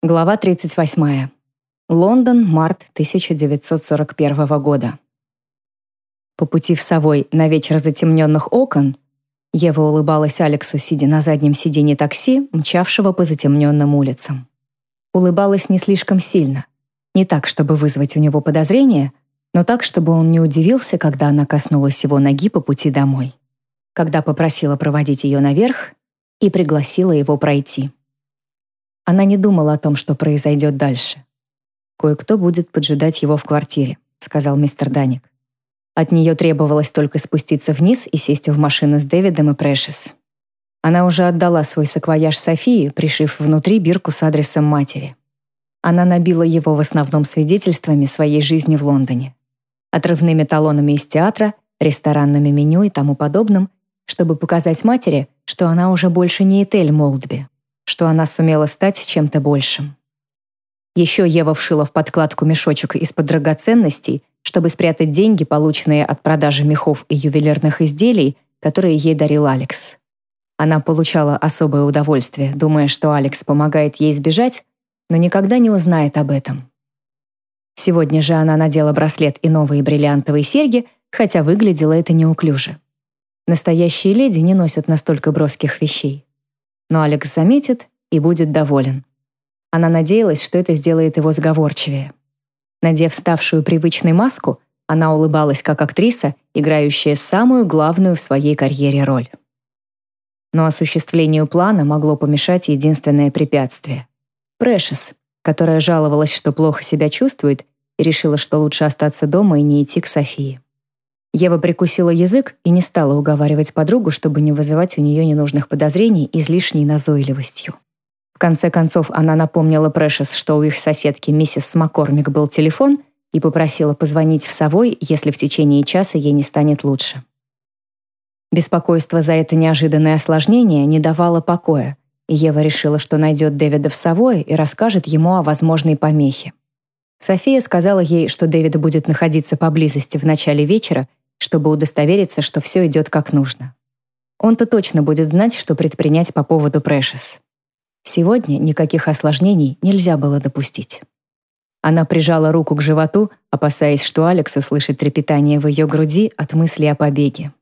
Глава 38. Лондон, март 1941 года. По пути в Совой на вечер затемненных окон Ева улыбалась Алексу, сидя на заднем сиденье такси, мчавшего по затемненным улицам. Улыбалась не слишком сильно. Не так, чтобы вызвать у него подозрения, но так, чтобы он не удивился, когда она коснулась его ноги по пути домой. Когда попросила проводить ее наверх и пригласила его пройти. Она не думала о том, что произойдет дальше. «Кое-кто будет поджидать его в квартире», — сказал мистер Даник. От нее требовалось только спуститься вниз и сесть в машину с Дэвидом и Прэшес. Она уже отдала свой саквояж Софии, пришив внутри бирку с адресом матери. Она набила его в основном свидетельствами своей жизни в Лондоне. Отрывными талонами из театра, ресторанными меню и тому подобным, чтобы показать матери, что она уже больше не Этель Молдби, что она сумела стать чем-то большим. Еще Ева вшила в подкладку мешочек из-под драгоценностей, чтобы спрятать деньги, полученные от продажи мехов и ювелирных изделий, которые ей дарил Алекс. Она получала особое удовольствие, думая, что Алекс помогает ей сбежать, но никогда не узнает об этом. Сегодня же она надела браслет и новые бриллиантовые серьги, хотя выглядело это неуклюже. Настоящие леди не носят настолько броских вещей но Алекс заметит и будет доволен. Она надеялась, что это сделает его сговорчивее. Надев ставшую привычной маску, она улыбалась как актриса, играющая самую главную в своей карьере роль. Но осуществлению плана могло помешать единственное препятствие. Прэшес, которая жаловалась, что плохо себя чувствует, и решила, что лучше остаться дома и не идти к Софии. Ева прикусила язык и не стала уговаривать подругу, чтобы не вызывать у нее ненужных подозрений излишней назойливостью. В конце концов, она напомнила Прэшес, что у их соседки миссис Смакормик был телефон, и попросила позвонить в Совой, если в течение часа ей не станет лучше. Беспокойство за это неожиданное осложнение не давало покоя, и Ева решила, что найдет Дэвида в Совое и расскажет ему о возможной помехе. София сказала ей, что Дэвид будет находиться поблизости в начале вечера чтобы удостовериться, что все идет как нужно. Он-то точно будет знать, что предпринять по поводу Прэшес. Сегодня никаких осложнений нельзя было допустить. Она прижала руку к животу, опасаясь, что Алекс услышит трепетание в ее груди от мысли о побеге.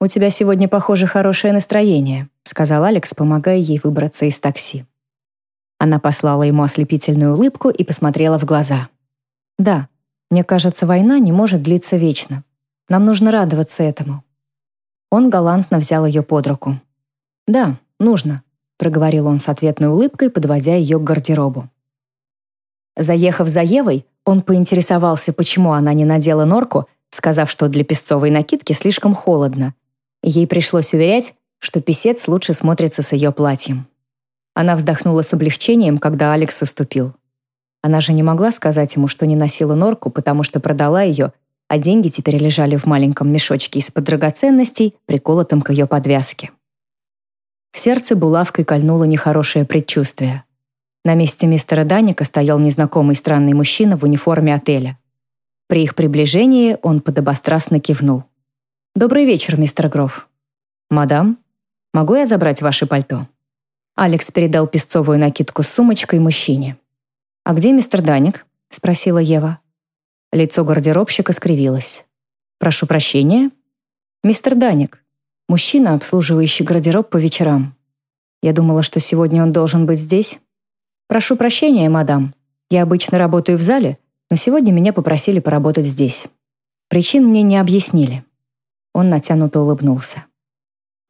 «У тебя сегодня, похоже, хорошее настроение», сказал Алекс, помогая ей выбраться из такси. Она послала ему ослепительную улыбку и посмотрела в глаза. «Да, мне кажется, война не может длиться вечно. Нам нужно радоваться этому». Он галантно взял ее под руку. «Да, нужно», — проговорил он с ответной улыбкой, подводя ее к гардеробу. Заехав за Евой, он поинтересовался, почему она не надела норку, сказав, что для песцовой накидки слишком холодно. Ей пришлось уверять, что писец лучше смотрится с ее платьем. Она вздохнула с облегчением, когда Алекс уступил. Она же не могла сказать ему, что не носила норку, потому что продала ее а деньги теперь лежали в маленьком мешочке из-под драгоценностей, приколотом к ее подвязке. В сердце булавкой кольнуло нехорошее предчувствие. На месте мистера Даника стоял незнакомый странный мужчина в униформе отеля. При их приближении он подобострастно кивнул. «Добрый вечер, мистер Гроф». «Мадам, могу я забрать ваше пальто?» Алекс передал песцовую накидку с сумочкой мужчине. «А где мистер Даник?» — спросила Ева. Лицо гардеробщика скривилось. «Прошу прощения?» «Мистер Даник, мужчина, обслуживающий гардероб по вечерам. Я думала, что сегодня он должен быть здесь. Прошу прощения, мадам. Я обычно работаю в зале, но сегодня меня попросили поработать здесь. Причин мне не объяснили». Он натянуто улыбнулся.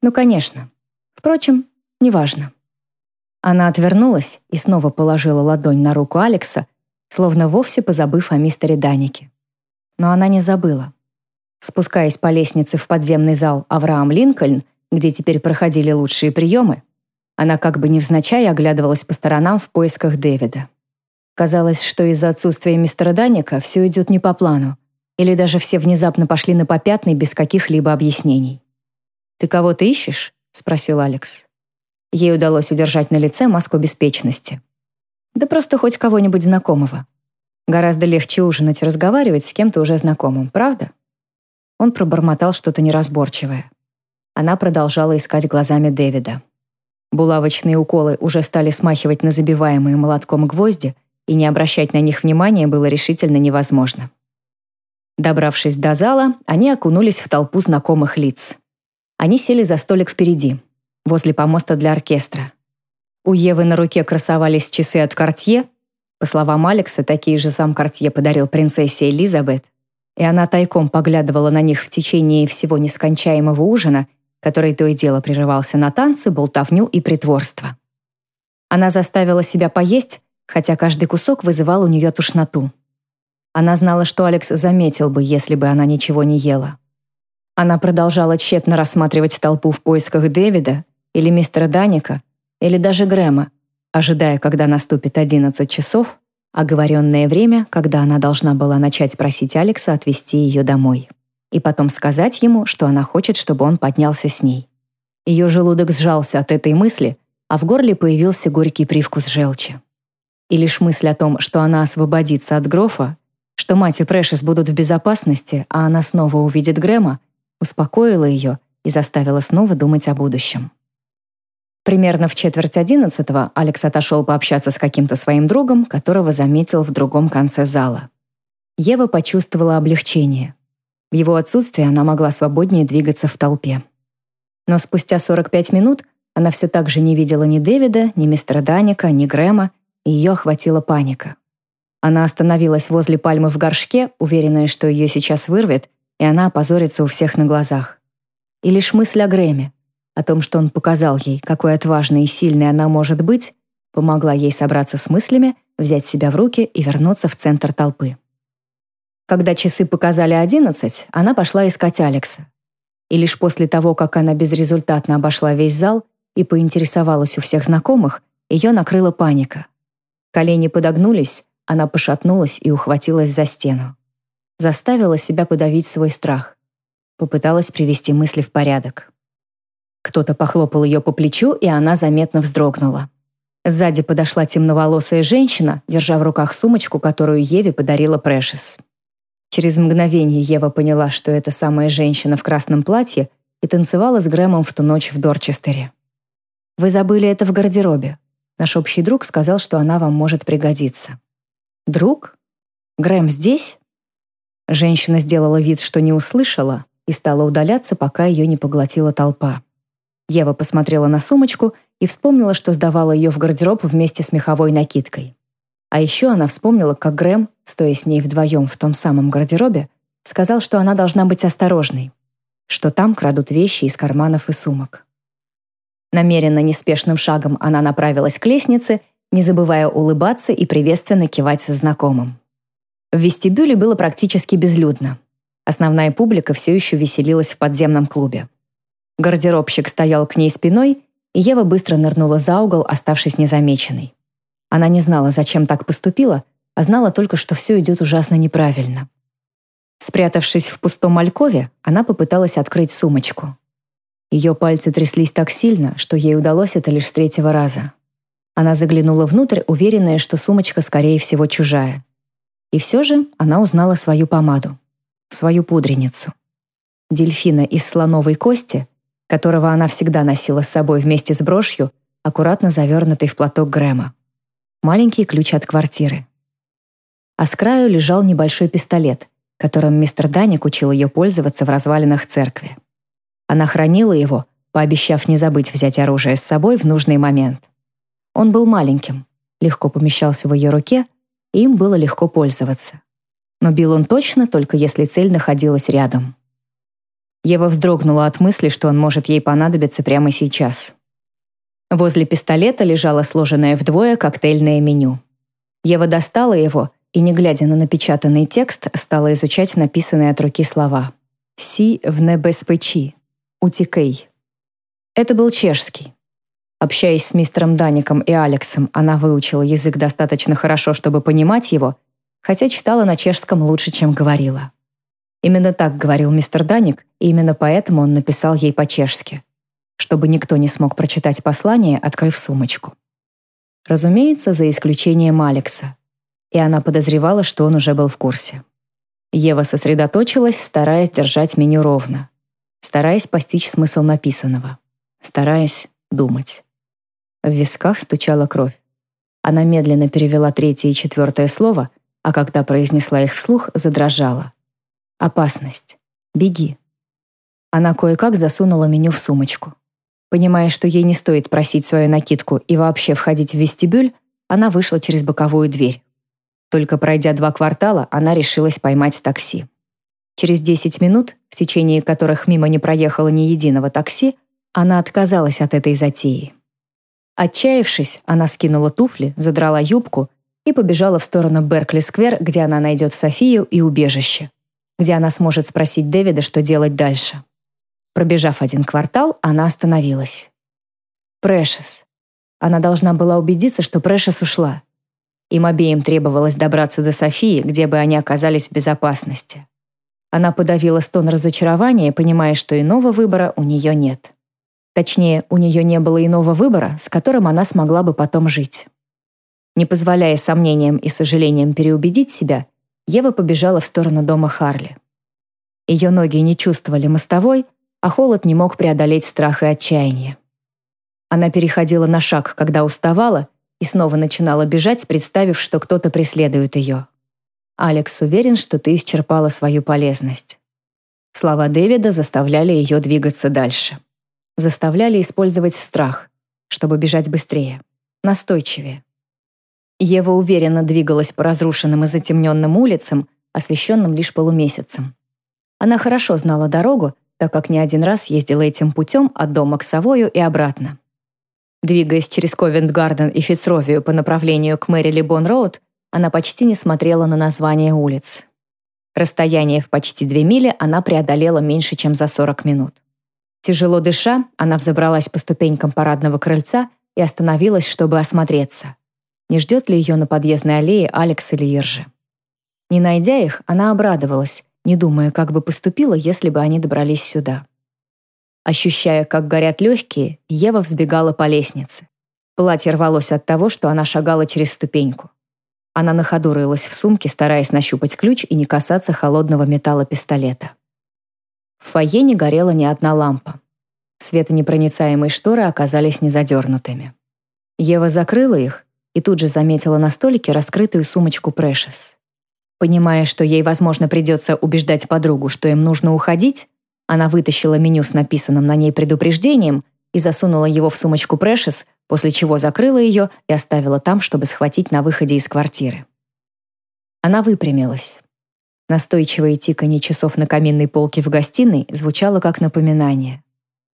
«Ну, конечно. Впрочем, неважно». Она отвернулась и снова положила ладонь на руку Алекса, словно вовсе позабыв о мистере Данике. Но она не забыла. Спускаясь по лестнице в подземный зал Авраам Линкольн, где теперь проходили лучшие приемы, она как бы невзначай оглядывалась по сторонам в поисках Дэвида. Казалось, что из-за отсутствия мистера Даника все идет не по плану, или даже все внезапно пошли на попятный без каких-либо объяснений. «Ты кого-то ищешь?» — спросил Алекс. Ей удалось удержать на лице маску беспечности. Да просто хоть кого-нибудь знакомого. Гораздо легче ужинать и разговаривать с кем-то уже знакомым, правда? Он пробормотал что-то неразборчивое. Она продолжала искать глазами Дэвида. Булавочные уколы уже стали смахивать на забиваемые молотком гвозди, и не обращать на них внимания было решительно невозможно. Добравшись до зала, они окунулись в толпу знакомых лиц. Они сели за столик впереди, возле помоста для оркестра. У Евы на руке красовались часы от Кортье. По словам Алекса, такие же сам Кортье подарил принцессе Элизабет. И она тайком поглядывала на них в течение всего нескончаемого ужина, который то и дело прерывался на танцы, болтовню и притворство. Она заставила себя поесть, хотя каждый кусок вызывал у нее тошноту. Она знала, что Алекс заметил бы, если бы она ничего не ела. Она продолжала тщетно рассматривать толпу в поисках Дэвида или мистера Даника, или даже Грэма, ожидая, когда наступит 11 часов, оговоренное время, когда она должна была начать просить Алекса отвезти ее домой. И потом сказать ему, что она хочет, чтобы он поднялся с ней. Ее желудок сжался от этой мысли, а в горле появился горький привкус желчи. И лишь мысль о том, что она освободится от Грофа, что мать и Прэшес будут в безопасности, а она снова увидит Грэма, успокоила ее и заставила снова думать о будущем. Примерно в четверть одиннадцатого Алекс отошел пообщаться с каким-то своим другом, которого заметил в другом конце зала. Ева почувствовала облегчение. В его отсутствие она могла свободнее двигаться в толпе. Но спустя 45 минут она все так же не видела ни Дэвида, ни мистера Даника, ни Грэма, и ее охватила паника. Она остановилась возле пальмы в горшке, уверенная, что ее сейчас вырвет, и она опозорится у всех на глазах. И лишь мысль о Грэме, о том, что он показал ей, какой отважной и сильной она может быть, помогла ей собраться с мыслями, взять себя в руки и вернуться в центр толпы. Когда часы показали одиннадцать, она пошла искать Алекса. И лишь после того, как она безрезультатно обошла весь зал и поинтересовалась у всех знакомых, ее накрыла паника. Колени подогнулись, она пошатнулась и ухватилась за стену. Заставила себя подавить свой страх. Попыталась привести мысли в порядок. Кто-то похлопал ее по плечу, и она заметно вздрогнула. Сзади подошла темноволосая женщина, держа в руках сумочку, которую Еве подарила Прэшес. Через мгновение Ева поняла, что это самая женщина в красном платье и танцевала с Грэмом в ту ночь в Дорчестере. «Вы забыли это в гардеробе. Наш общий друг сказал, что она вам может пригодиться». «Друг? Грэм здесь?» Женщина сделала вид, что не услышала, и стала удаляться, пока ее не поглотила толпа. Ева посмотрела на сумочку и вспомнила, что сдавала ее в гардероб вместе с меховой накидкой. А еще она вспомнила, как Грэм, стоя с ней вдвоем в том самом гардеробе, сказал, что она должна быть осторожной, что там крадут вещи из карманов и сумок. Намеренно неспешным шагом она направилась к лестнице не забывая улыбаться и приветственно кивать со знакомым. В вестибюле было практически безлюдно. Основная публика все еще веселилась в подземном клубе. Гардеробщик стоял к ней спиной, и Ева быстро нырнула за угол, оставшись незамеченной. Она не знала, зачем так поступила, а знала только, что все идет ужасно неправильно. Спрятавшись в пустом алькове, она попыталась открыть сумочку. Ее пальцы тряслись так сильно, что ей удалось это лишь с третьего раза. Она заглянула внутрь, уверенная, что сумочка, скорее всего, чужая. И все же она узнала свою помаду, свою пудреницу. Дельфина из слоновой кости, которого она всегда носила с собой вместе с брошью, аккуратно завернутый в платок Грэма. Маленький ключ от квартиры. А с краю лежал небольшой пистолет, которым мистер Даник учил ее пользоваться в развалинах церкви. Она хранила его, пообещав не забыть взять оружие с собой в нужный момент. Он был маленьким, легко помещался в ее руке, и им было легко пользоваться. Но бил он точно, только если цель находилась рядом. Ева вздрогнула от мысли, что он может ей понадобиться прямо сейчас. Возле пистолета лежало сложенное вдвое коктейльное меню. Ева достала его и, не глядя на напечатанный текст, стала изучать написанные от руки слова. «Си в небеспечи. Утекей». Это был чешский. Общаясь с мистером Даником и Алексом, она выучила язык достаточно хорошо, чтобы понимать его, хотя читала на чешском лучше, чем говорила. Именно так говорил мистер Даник, и именно поэтому он написал ей по-чешски, чтобы никто не смог прочитать послание, открыв сумочку. Разумеется, за исключением Алекса. И она подозревала, что он уже был в курсе. Ева сосредоточилась, стараясь держать меню ровно, стараясь постичь смысл написанного, стараясь думать. В висках стучала кровь. Она медленно перевела третье и четвертое слово, а когда произнесла их вслух, задрожала. «Опасность. Беги». Она кое-как засунула меню в сумочку. Понимая, что ей не стоит просить свою накидку и вообще входить в вестибюль, она вышла через боковую дверь. Только пройдя два квартала, она решилась поймать такси. Через 10 минут, в течение которых мимо не проехало ни единого такси, она отказалась от этой затеи. Отчаявшись, она скинула туфли, задрала юбку и побежала в сторону Беркли-сквер, где она найдет Софию и убежище, где она сможет спросить Дэвида, что делать дальше. Пробежав один квартал, она остановилась. Прэшес. Она должна была убедиться, что Прэшес ушла. Им обеим требовалось добраться до Софии, где бы они оказались в безопасности. Она подавила стон разочарования, понимая, что иного выбора у нее нет. Точнее, у нее не было иного выбора, с которым она смогла бы потом жить. Не позволяя сомнениям и сожалениям переубедить себя, Ева побежала в сторону дома Харли. Ее ноги не чувствовали мостовой, а холод не мог преодолеть страх и отчаяние. Она переходила на шаг, когда уставала, и снова начинала бежать, представив, что кто-то преследует ее. «Алекс уверен, что ты исчерпала свою полезность». Слова Дэвида заставляли ее двигаться дальше заставляли использовать страх, чтобы бежать быстрее, настойчивее. Ева уверенно двигалась по разрушенным и затемненным улицам, освещенным лишь полумесяцем. Она хорошо знала дорогу, так как не один раз ездила этим путем от дома к Савою и обратно. Двигаясь через Ковент-Гарден и Фицровию по направлению к Мэри Либон-Роуд, она почти не смотрела на названия улиц. Расстояние в почти две мили она преодолела меньше, чем за 40 минут. Тяжело дыша, она взобралась по ступенькам парадного крыльца и остановилась, чтобы осмотреться. Не ждет ли ее на подъездной аллее Алекс или Иржи? Не найдя их, она обрадовалась, не думая, как бы поступила, если бы они добрались сюда. Ощущая, как горят легкие, Ева взбегала по лестнице. Платье рвалось от того, что она шагала через ступеньку. Она на ходу рылась в сумке, стараясь нащупать ключ и не касаться холодного металла пистолета. В фойе не горела ни одна лампа. Светонепроницаемые шторы оказались незадернутыми. Ева закрыла их и тут же заметила на столике раскрытую сумочку Прэшес. Понимая, что ей, возможно, придется убеждать подругу, что им нужно уходить, она вытащила меню с написанным на ней предупреждением и засунула его в сумочку Прэшес, после чего закрыла ее и оставила там, чтобы схватить на выходе из квартиры. Она выпрямилась. Настойчивое тиканье часов на каминной полке в гостиной звучало как напоминание.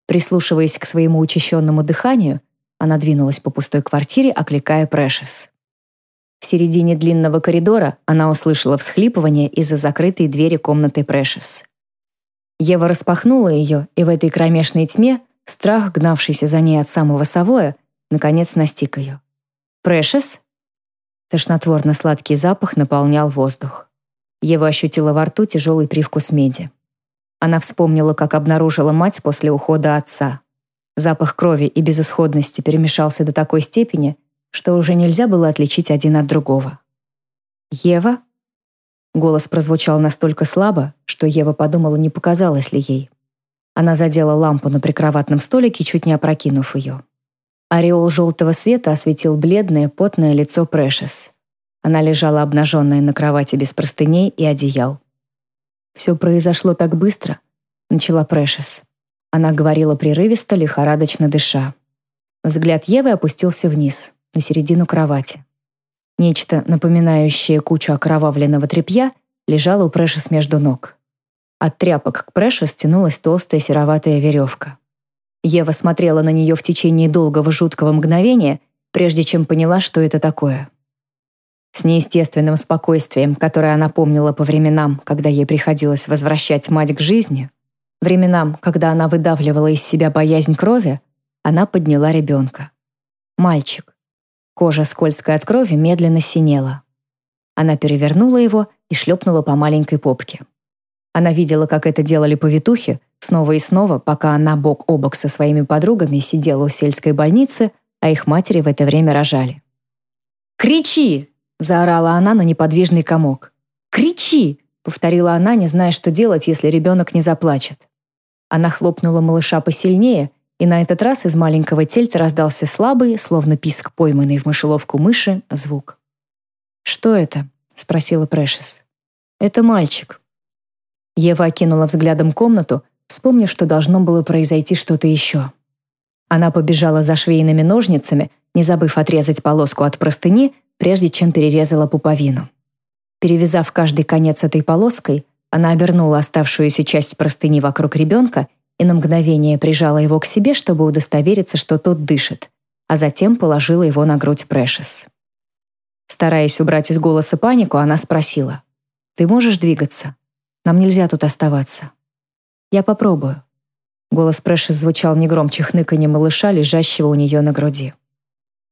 Прислушиваясь к своему учащенному дыханию, она двинулась по пустой квартире, окликая Прэшес. В середине длинного коридора она услышала всхлипывание из-за закрытой двери комнаты Прэшес. Ева распахнула ее, и в этой кромешной тьме страх, гнавшийся за ней от самого Савоя, наконец настиг ее. «Прэшес?» Тошнотворно-сладкий запах наполнял воздух. Ева ощутила во рту тяжелый привкус меди. Она вспомнила, как обнаружила мать после ухода отца. Запах крови и безысходности перемешался до такой степени, что уже нельзя было отличить один от другого. «Ева?» Голос прозвучал настолько слабо, что Ева подумала, не показалось ли ей. Она задела лампу на прикроватном столике, чуть не опрокинув ее. Ореол желтого света осветил бледное, потное лицо Прэшес. Она лежала обнаженная на кровати без простыней и одеял. «Все произошло так быстро», — начала Прэшес. Она говорила прерывисто, лихорадочно дыша. Взгляд Евы опустился вниз, на середину кровати. Нечто, напоминающее кучу окровавленного тряпья, лежало у Прэшес между ног. От тряпок к Прэшес тянулась толстая сероватая веревка. Ева смотрела на нее в течение долгого жуткого мгновения, прежде чем поняла, что это такое. С неестественным спокойствием, которое она помнила по временам, когда ей приходилось возвращать мать к жизни, временам, когда она выдавливала из себя боязнь крови, она подняла ребенка. Мальчик. Кожа, скользкая от крови, медленно синела. Она перевернула его и шлепнула по маленькой попке. Она видела, как это делали повитухи, снова и снова, пока она бок о бок со своими подругами сидела у сельской больницы, а их матери в это время рожали. «Кричи!» Заорала она на неподвижный комок. «Кричи!» — повторила она, не зная, что делать, если ребенок не заплачет. Она хлопнула малыша посильнее, и на этот раз из маленького тельца раздался слабый, словно писк пойманный в мышеловку мыши, звук. «Что это?» — спросила Прэшес. «Это мальчик». Ева окинула взглядом комнату, вспомнив, что должно было произойти что-то еще. Она побежала за швейными ножницами, не забыв отрезать полоску от простыни, прежде чем перерезала пуповину. Перевязав каждый конец этой полоской, она обернула оставшуюся часть простыни вокруг ребенка и на мгновение прижала его к себе, чтобы удостовериться, что тот дышит, а затем положила его на грудь Прэшес. Стараясь убрать из голоса панику, она спросила, «Ты можешь двигаться? Нам нельзя тут оставаться». «Я попробую». Голос Прэшес звучал не громче хныканья малыша, лежащего у нее на груди.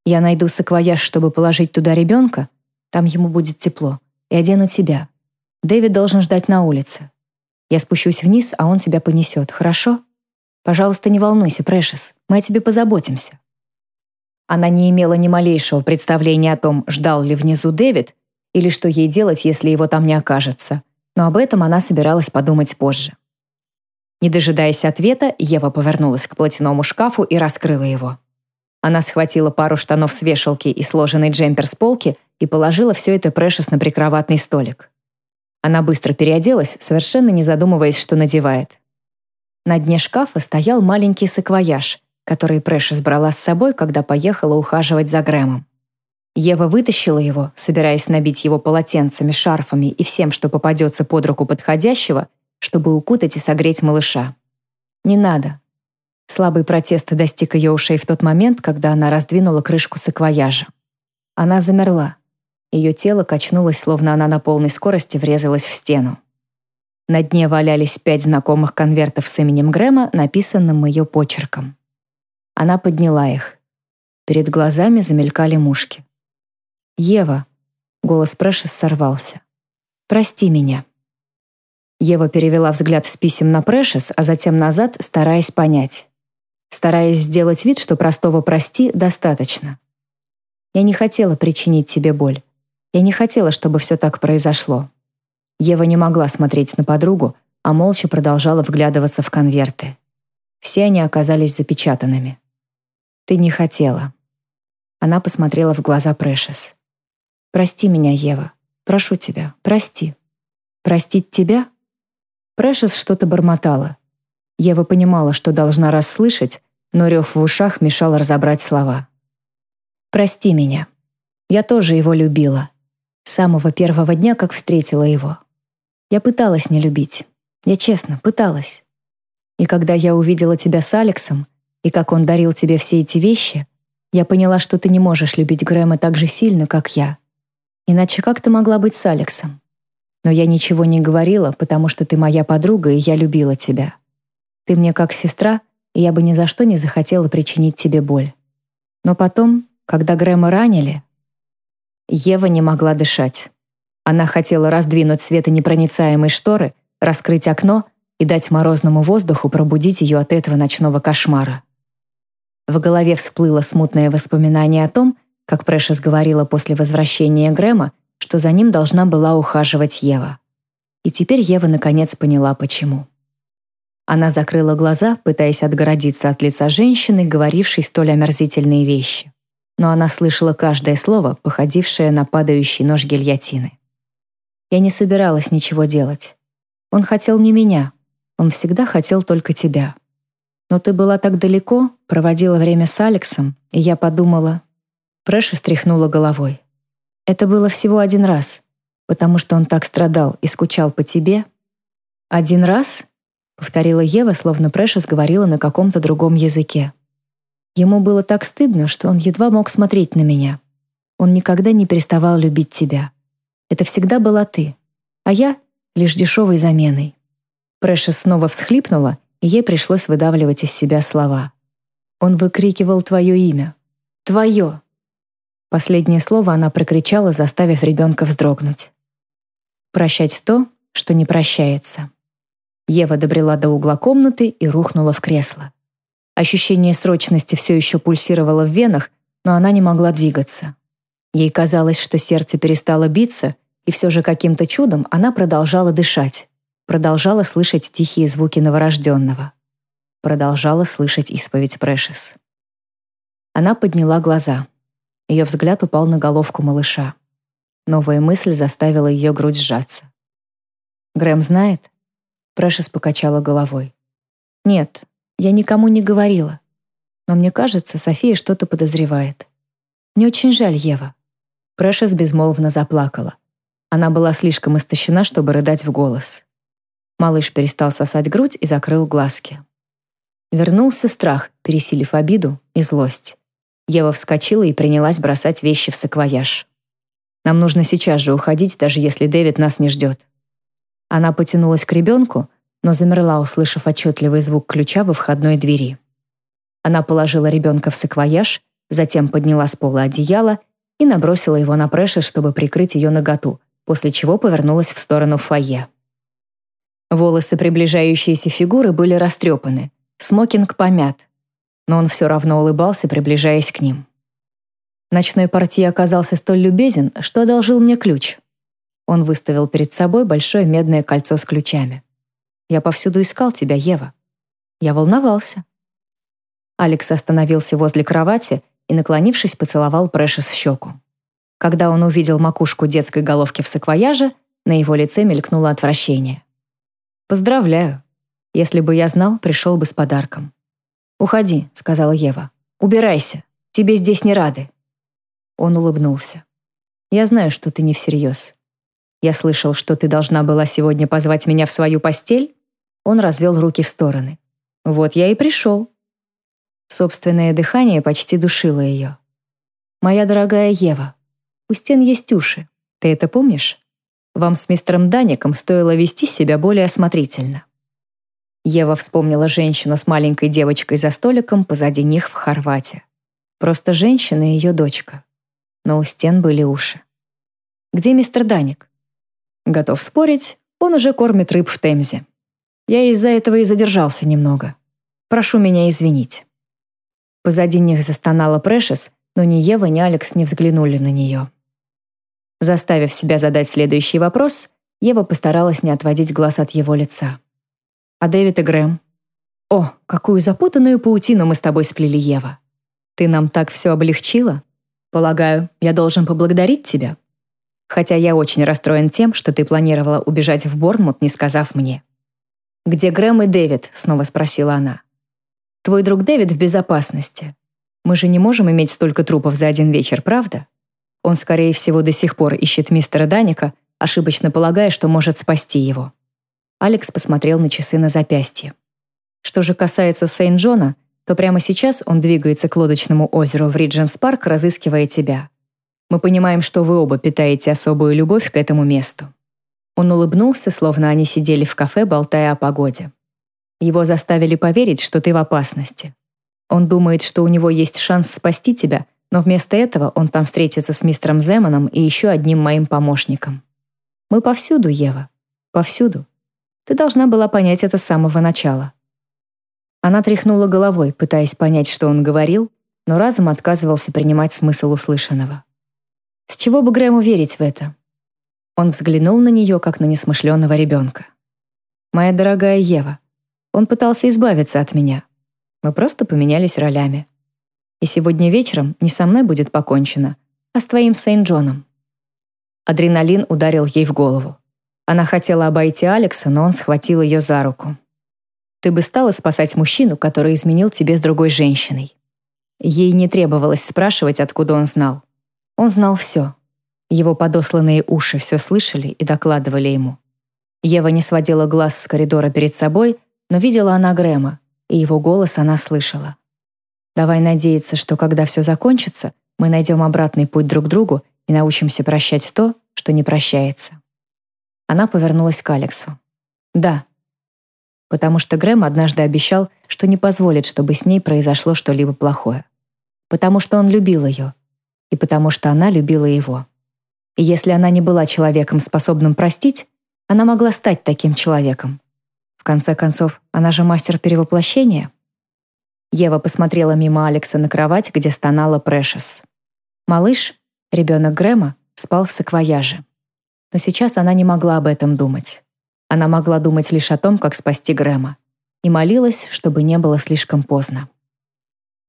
«Я найду саквояж, чтобы положить туда ребенка, там ему будет тепло, и одену тебя. Дэвид должен ждать на улице. Я спущусь вниз, а он тебя понесет, хорошо? Пожалуйста, не волнуйся, Прэшес, мы о тебе позаботимся». Она не имела ни малейшего представления о том, ждал ли внизу Дэвид, или что ей делать, если его там не окажется, но об этом она собиралась подумать позже. Не дожидаясь ответа, Ева повернулась к платяному шкафу и раскрыла его. Она схватила пару штанов с вешалки и сложенный джемпер с полки и положила все это Прэшес на прикроватный столик. Она быстро переоделась, совершенно не задумываясь, что надевает. На дне шкафа стоял маленький саквояж, который Прэшес брала с собой, когда поехала ухаживать за Грэмом. Ева вытащила его, собираясь набить его полотенцами, шарфами и всем, что попадется под руку подходящего, чтобы укутать и согреть малыша. «Не надо». Слабый протест достиг ее ушей в тот момент, когда она раздвинула крышку саквояжа. Она замерла. Ее тело качнулось, словно она на полной скорости врезалась в стену. На дне валялись пять знакомых конвертов с именем Грэма, написанным ее почерком. Она подняла их. Перед глазами замелькали мушки. «Ева», — голос Прэшес сорвался. «Прости меня». Ева перевела взгляд с писем на Прэшес, а затем назад, стараясь понять. Стараясь сделать вид, что простого «прости» достаточно. «Я не хотела причинить тебе боль. Я не хотела, чтобы все так произошло. Ева не могла смотреть на подругу, а молча продолжала вглядываться в конверты. Все они оказались запечатанными. «Ты не хотела». Она посмотрела в глаза Прэшес. «Прости меня, Ева. Прошу тебя, прости». «Простить тебя?» Прэшес что-то бормотала. Ева понимала, что должна расслышать, но рев в ушах мешал разобрать слова. «Прости меня. Я тоже его любила. С самого первого дня, как встретила его. Я пыталась не любить. Я честно, пыталась. И когда я увидела тебя с Алексом, и как он дарил тебе все эти вещи, я поняла, что ты не можешь любить Грэма так же сильно, как я. Иначе как ты могла быть с Алексом? Но я ничего не говорила, потому что ты моя подруга, и я любила тебя. Ты мне как сестра, и я бы ни за что не захотела причинить тебе боль. Но потом, когда Грэма ранили, Ева не могла дышать. Она хотела раздвинуть светонепроницаемые шторы, раскрыть окно и дать морозному воздуху пробудить ее от этого ночного кошмара. В голове всплыло смутное воспоминание о том, как Прэшес говорила после возвращения Грэма, что за ним должна была ухаживать Ева. И теперь Ева наконец поняла, почему. Она закрыла глаза, пытаясь отгородиться от лица женщины, говорившей столь омерзительные вещи но она слышала каждое слово, походившее на падающий нож гильотины. Я не собиралась ничего делать. Он хотел не меня. Он всегда хотел только тебя. Но ты была так далеко, проводила время с Алексом, и я подумала... Прэша стряхнула головой. Это было всего один раз, потому что он так страдал и скучал по тебе. «Один раз?» — повторила Ева, словно Прэшес говорила на каком-то другом языке. Ему было так стыдно, что он едва мог смотреть на меня. Он никогда не переставал любить тебя. Это всегда была ты, а я — лишь дешевой заменой. Прэшес снова всхлипнула, и ей пришлось выдавливать из себя слова. Он выкрикивал твое имя. Твое. Последнее слово она прокричала, заставив ребенка вздрогнуть. Прощать то, что не прощается. Ева добрела до угла комнаты и рухнула в кресло. Ощущение срочности все еще пульсировало в венах, но она не могла двигаться. Ей казалось, что сердце перестало биться, и все же каким-то чудом она продолжала дышать, продолжала слышать тихие звуки новорожденного. продолжала слышать исповедь Прэшес. Она подняла глаза. Ее взгляд упал на головку малыша. Новая мысль заставила ее грудь сжаться. «Грэм знает?» Прэшес покачала головой. «Нет, я никому не говорила. Но мне кажется, София что-то подозревает. Мне очень жаль, Ева». Прэшес безмолвно заплакала. Она была слишком истощена, чтобы рыдать в голос. Малыш перестал сосать грудь и закрыл глазки. Вернулся страх, пересилив обиду и злость. Ева вскочила и принялась бросать вещи в саквояж. «Нам нужно сейчас же уходить, даже если Дэвид нас не ждет». Она потянулась к ребенку, но замерла, услышав отчетливый звук ключа во входной двери. Она положила ребенка в саквояж, затем подняла с пола одеяло и набросила его на Прэша, чтобы прикрыть ее наготу, после чего повернулась в сторону фойе. Волосы приближающейся фигуры были растрепаны, смокинг помят, но он все равно улыбался, приближаясь к ним. Ночной портье оказался столь любезен, что одолжил мне ключ. Он выставил перед собой большое медное кольцо с ключами. «Я повсюду искал тебя, Ева. Я волновался». Алекс остановился возле кровати и, наклонившись, поцеловал Прэшес в щеку. Когда он увидел макушку детской головки в саквояже, на его лице мелькнуло отвращение. «Поздравляю. Если бы я знал, пришел бы с подарком». «Уходи», — сказала Ева. «Убирайся. Тебе здесь не рады». Он улыбнулся. «Я знаю, что ты не всерьез. Я слышал, что ты должна была сегодня позвать меня в свою постель?» Он развел руки в стороны. «Вот я и пришел». Собственное дыхание почти душило ее. «Моя дорогая Ева, у стен есть уши. Ты это помнишь? Вам с мистером Даником стоило вести себя более осмотрительно». Ева вспомнила женщину с маленькой девочкой за столиком позади них в Хорватии. Просто женщина и ее дочка. Но у стен были уши. «Где мистер Даник?» «Готов спорить, он уже кормит рыб в Темзе. Я из-за этого и задержался немного. Прошу меня извинить». Позади них застонала Прэшес, но ни Ева, ни Алекс не взглянули на нее. Заставив себя задать следующий вопрос, Ева постаралась не отводить глаз от его лица. А Дэвид и Грэм? О, какую запутанную паутину мы с тобой сплели, Ева. Ты нам так все облегчила. Полагаю, я должен поблагодарить тебя. Хотя я очень расстроен тем, что ты планировала убежать в Борнмут, не сказав мне. «Где Грэм и Дэвид?» — снова спросила она. «Твой друг Дэвид в безопасности. Мы же не можем иметь столько трупов за один вечер, правда? Он, скорее всего, до сих пор ищет мистера Даника, ошибочно полагая, что может спасти его. Алекс посмотрел на часы на запястье. Что же касается Сейнт-Джона, то прямо сейчас он двигается к лодочному озеру в Ридженс-парк, разыскивая тебя. Мы понимаем, что вы оба питаете особую любовь к этому месту». Он улыбнулся, словно они сидели в кафе, болтая о погоде. Его заставили поверить, что ты в опасности. Он думает, что у него есть шанс спасти тебя, но вместо этого он там встретится с мистером Земаном и еще одним моим помощником. Мы повсюду, Ева. Повсюду. Ты должна была понять это с самого начала». Она тряхнула головой, пытаясь понять, что он говорил, но разум отказывался принимать смысл услышанного. С чего бы Грэму верить в это? Он взглянул на нее, как на несмышленого ребенка. «Моя дорогая Ева, он пытался избавиться от меня. Мы просто поменялись ролями. И сегодня вечером не со мной будет покончено, а с твоим Сейнт-Джоном». Адреналин ударил ей в голову. Она хотела обойти Алекса, но он схватил ее за руку. «Ты бы стала спасать мужчину, который изменил тебе с другой женщиной». Ей не требовалось спрашивать, откуда он знал. Он знал все. Его подосланные уши все слышали и докладывали ему. Ева не сводила глаз с коридора перед собой, но видела она Грэма, и его голос она слышала. «Давай надеяться, что когда все закончится, мы найдем обратный путь друг к другу и научимся прощать то, что не прощается». Она повернулась к Алексу. «Да». Потому что Грэм однажды обещал, что не позволит, чтобы с ней произошло что-либо плохое. Потому что он любил ее. И потому что она любила его. И если она не была человеком, способным простить, она могла стать таким человеком. В конце концов, она же мастер перевоплощения. Ева посмотрела мимо Алекса на кровать, где стонала Прэшес. Малыш, ребенок Грэма, спал в саквояже. Но сейчас она не могла об этом думать. Она могла думать лишь о том, как спасти Грэма. и молилась, чтобы не было слишком поздно.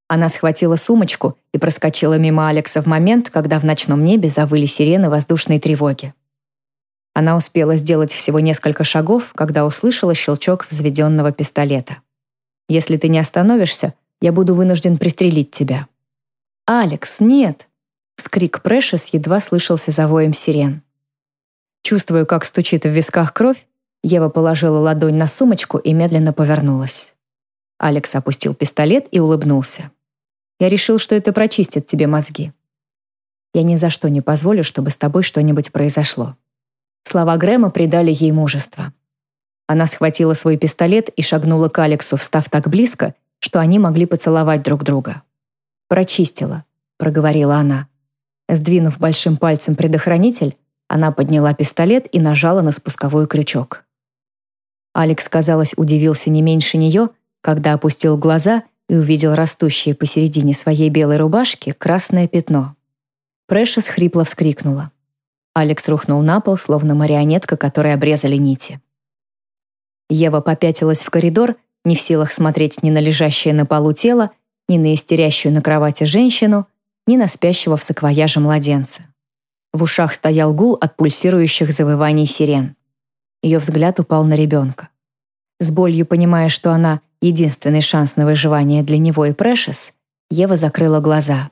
Она схватила сумочку и проскочила мимо Алекса в момент, когда в ночном небе завыли сирены воздушной тревоги. Она успела сделать всего несколько шагов, когда услышала щелчок взведенного пистолета. «Если ты не остановишься, я буду вынужден пристрелить тебя». «Алекс, нет!» Скрик Прэшес едва слышался за воем сирен. Чувствуя, как стучит в висках кровь, Ева положила ладонь на сумочку и медленно повернулась. Алекс опустил пистолет и улыбнулся. «Я решил, что это прочистит тебе мозги. Я ни за что не позволю, чтобы с тобой что-нибудь произошло». Слова Грэма придали ей мужество. Она схватила свой пистолет и шагнула к Алексу, встав так близко, что они могли поцеловать друг друга. «Прочистила», — проговорила она. Сдвинув большим пальцем предохранитель, она подняла пистолет и нажала на спусковой крючок. Алекс, казалось, удивился не меньше нее, когда опустил глаза и увидел растущее посередине своей белой рубашки красное пятно. Прэшес хрипло вскрикнула. Алекс рухнул на пол, словно марионетка, которой обрезали нити. Ева попятилась в коридор, не в силах смотреть ни на лежащее на полу тело, ни на истерящую на кровати женщину, ни на спящего в саквояже младенца. В ушах стоял гул от пульсирующих завываний сирен. Ее взгляд упал на ребенка. С болью понимая, что она — единственный шанс на выживание для него и Прэшес, Ева закрыла глаза.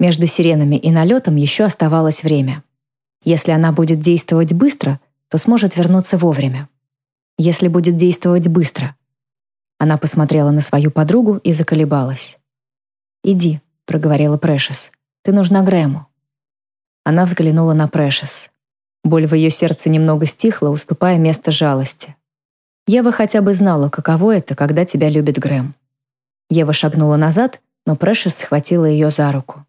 Между сиренами и налетом еще оставалось время. Если она будет действовать быстро, то сможет вернуться вовремя. Если будет действовать быстро. Она посмотрела на свою подругу и заколебалась. «Иди», — проговорила Прэшес. «Ты нужна Грэму». Она взглянула на Прэшес. Боль в ее сердце немного стихла, уступая место жалости. Ева хотя бы знала, каково это, когда тебя любит Грэм. Ева шагнула назад, но Прэшес схватила ее за руку.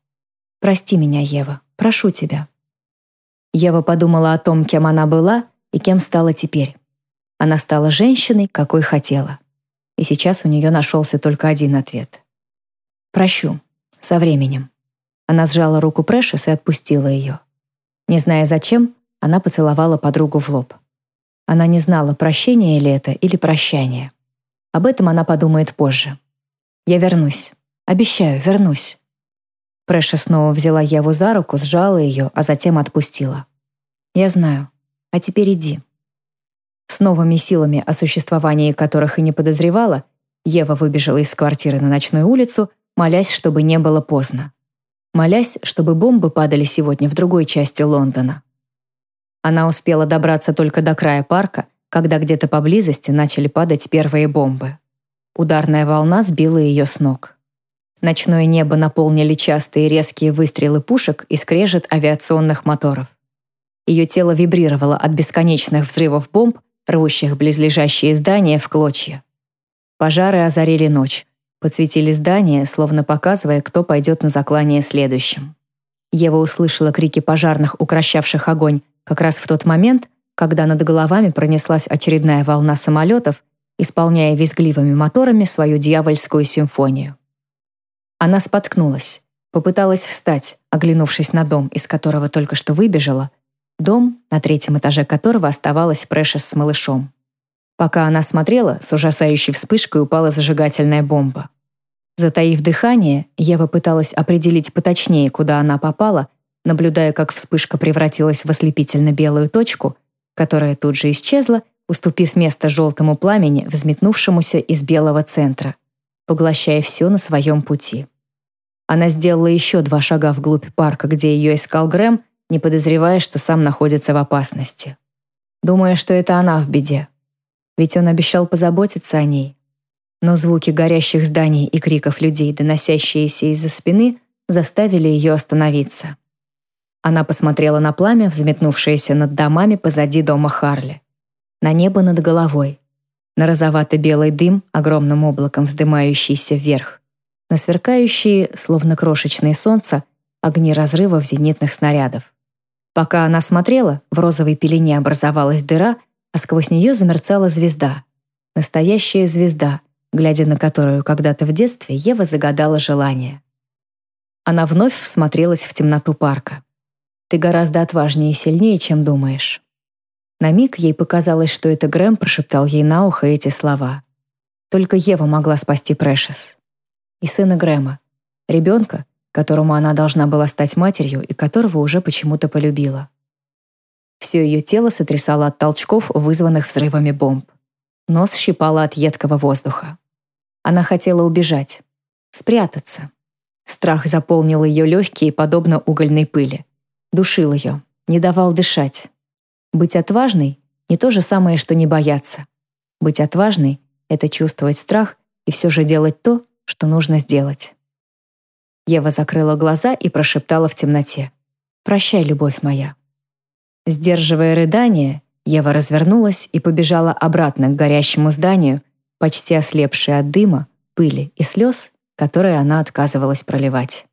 «Прости меня, Ева. Прошу тебя». Ева подумала о том, кем она была и кем стала теперь. Она стала женщиной, какой хотела. И сейчас у нее нашелся только один ответ. «Прощу. Со временем». Она сжала руку Прэшес и отпустила ее. Не зная зачем, она поцеловала подругу в лоб. Она не знала, прощение ли это или прощание. Об этом она подумает позже. «Я вернусь. Обещаю, вернусь. Прэша снова взяла Еву за руку, сжала ее, а затем отпустила. «Я знаю. А теперь иди». С новыми силами, о существовании которых и не подозревала, Ева выбежала из квартиры на ночную улицу, молясь, чтобы не было поздно. Молясь, чтобы бомбы падали сегодня в другой части Лондона. Она успела добраться только до края парка, когда где-то поблизости начали падать первые бомбы. Ударная волна сбила ее с ног. Ночное небо наполнили частые резкие выстрелы пушек и скрежет авиационных моторов. Ее тело вибрировало от бесконечных взрывов бомб, рвущих близлежащие здания в клочья. Пожары озарили ночь, подсветили здания, словно показывая, кто пойдет на заклание следующим. Ева услышала крики пожарных, укращавших огонь, как раз в тот момент, когда над головами пронеслась очередная волна самолетов, исполняя визгливыми моторами свою дьявольскую симфонию. Она споткнулась, попыталась встать, оглянувшись на дом, из которого только что выбежала, дом, на третьем этаже которого оставалась Прэшес с малышом. Пока она смотрела, с ужасающей вспышкой упала зажигательная бомба. Затаив дыхание, Ева пыталась определить поточнее, куда она попала, наблюдая, как вспышка превратилась в ослепительно-белую точку, которая тут же исчезла, уступив место желтому пламени, взметнувшемуся из белого центра поглощая все на своем пути. Она сделала еще два шага вглубь парка, где ее искал Грэм, не подозревая, что сам находится в опасности. Думая, что это она в беде. Ведь он обещал позаботиться о ней. Но звуки горящих зданий и криков людей, доносящиеся из-за спины, заставили ее остановиться. Она посмотрела на пламя, взметнувшееся над домами позади дома Харли. На небо над головой, на розовато-белый дым, огромным облаком вздымающийся вверх, на сверкающие, словно крошечное солнце, огни разрывов зенитных снарядов. Пока она смотрела, в розовой пелене образовалась дыра, а сквозь нее замерцала звезда. Настоящая звезда, глядя на которую когда-то в детстве Ева загадала желание. Она вновь всмотрелась в темноту парка. «Ты гораздо отважнее и сильнее, чем думаешь». На миг ей показалось, что это Грэм прошептал ей на ухо эти слова. Только Ева могла спасти Прэшес. И сына Грэма, ребенка, которому она должна была стать матерью и которого уже почему-то полюбила. Все ее тело сотрясало от толчков, вызванных взрывами бомб. Нос щипало от едкого воздуха. Она хотела убежать, спрятаться. Страх заполнил ее легкие, подобно угольной пыли. Душил ее, не давал дышать. Быть отважной — не то же самое, что не бояться. Быть отважной — это чувствовать страх и все же делать то, что нужно сделать. Ева закрыла глаза и прошептала в темноте. «Прощай, любовь моя». Сдерживая рыдание, Ева развернулась и побежала обратно к горящему зданию, почти ослепшая от дыма, пыли и слез, которые она отказывалась проливать.